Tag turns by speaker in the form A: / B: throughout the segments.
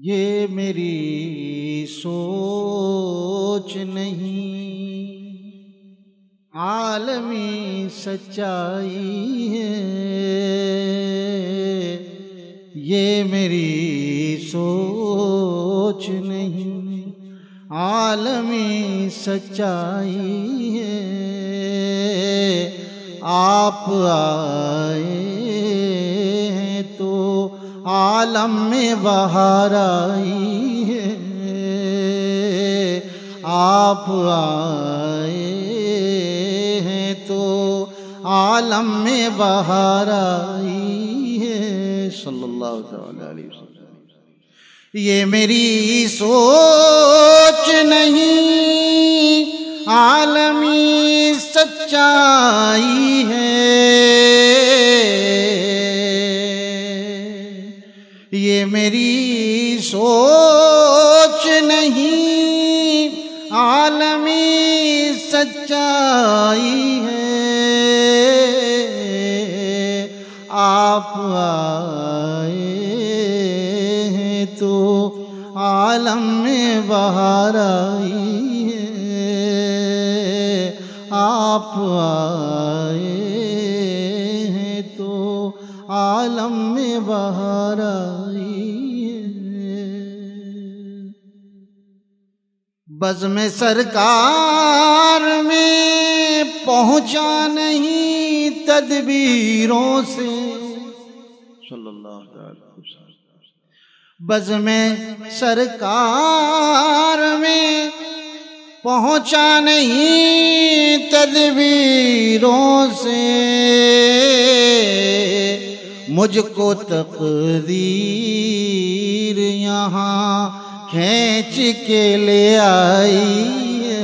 A: یہ میری سوچ نہیں۔ عالمی سچائی ہے۔ یہ میری سوچ نہیں۔ عالمی سچائی ہے۔ آپ آئے عالم میں بہار آئی ہے۔ آپ آئے ہیں تو عالم میں بہار آئی ہے۔ صلی اللہ تعالی علیہ وسلم۔ یہ میری سوچ نہیں، عالمی سچائی ہے۔ میری سوچ نہیں، عالمی سچائی ہے۔ آپ آئے ہیں تو عالم میں بہار آئی ہے۔ آپ آئے ہیں تو عالم میں بہار آئی بز میں سرکار میں پہنچا نہیں تدبیروں سے۔ صلی اللہ بز میں سرکار میں پہنچا نہیں تدبیروں سے۔ مجھ کو تقدیر یہاں کھینچ کے لے آئی ہے۔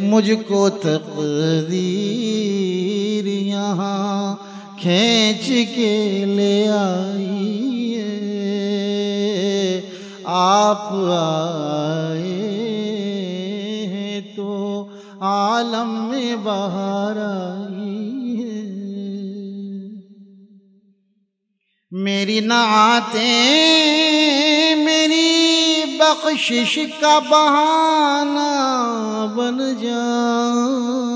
A: مجھ کو تقدیر یہاں کھینچ کے لے آئی ہے۔ آپ آئے ہیں تو عالم میں بہار آئی ہے۔ میری نعتیں میری بخشش کا بہانہ بن جائے۔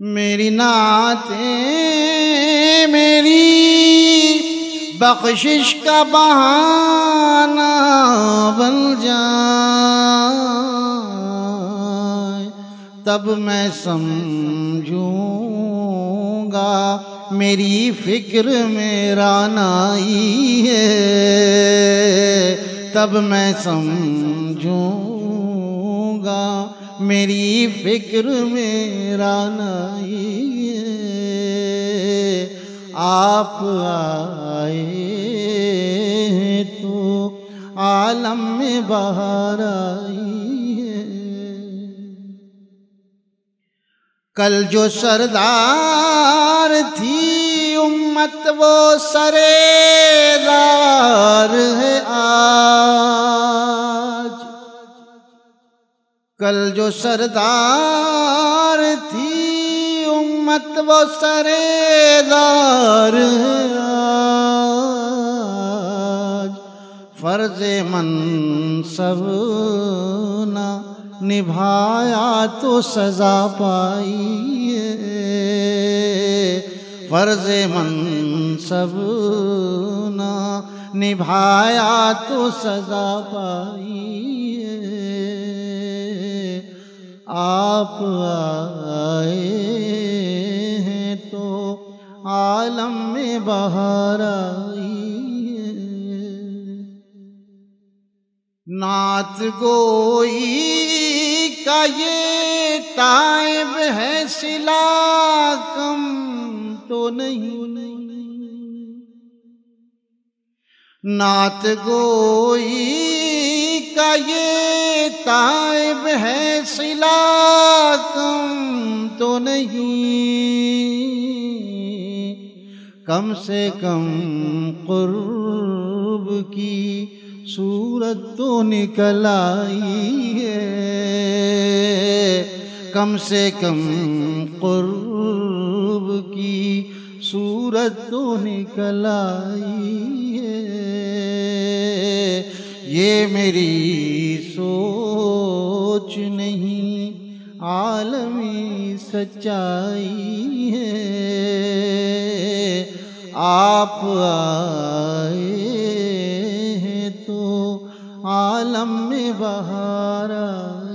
A: میری نعتیں، میری بخشش کا بہانہ بن جائے۔ تب میں سمجھوں گا۔ میری فکر میرا نائی ہے۔ تب میں سمجھوں گا، میری فکر میرا نائی ہے۔ آپ آئے ہیں تو عالم میں بہار آئی ہے۔ کل جو سردار تھی امت وہ سردار ہے آج۔ کل جو سردار تھی امت وہ سردار ہے آج۔ فرض منصب نہ نبھایا تو سزا پائی۔ فرض منصب نہ نبھایا تو سزا پائی آپ آئے ہیں تو عالم میں بہار آئی نعت گوئی کا یہ تائب ہے سلا کم۔ نہیں۔ نعت گوئی کا یہ تائب ہے، سلا کم تو نہیں۔ کم سے کم قرب کی صورت تو نکل آئی ہے۔ کم سے کم قرب کی صورت تو نکل آئی ہے۔ یہ میری سوچ نہیں، عالمی سچائی ہے۔ آپ آئے ہیں تو عالم میں بہار آئی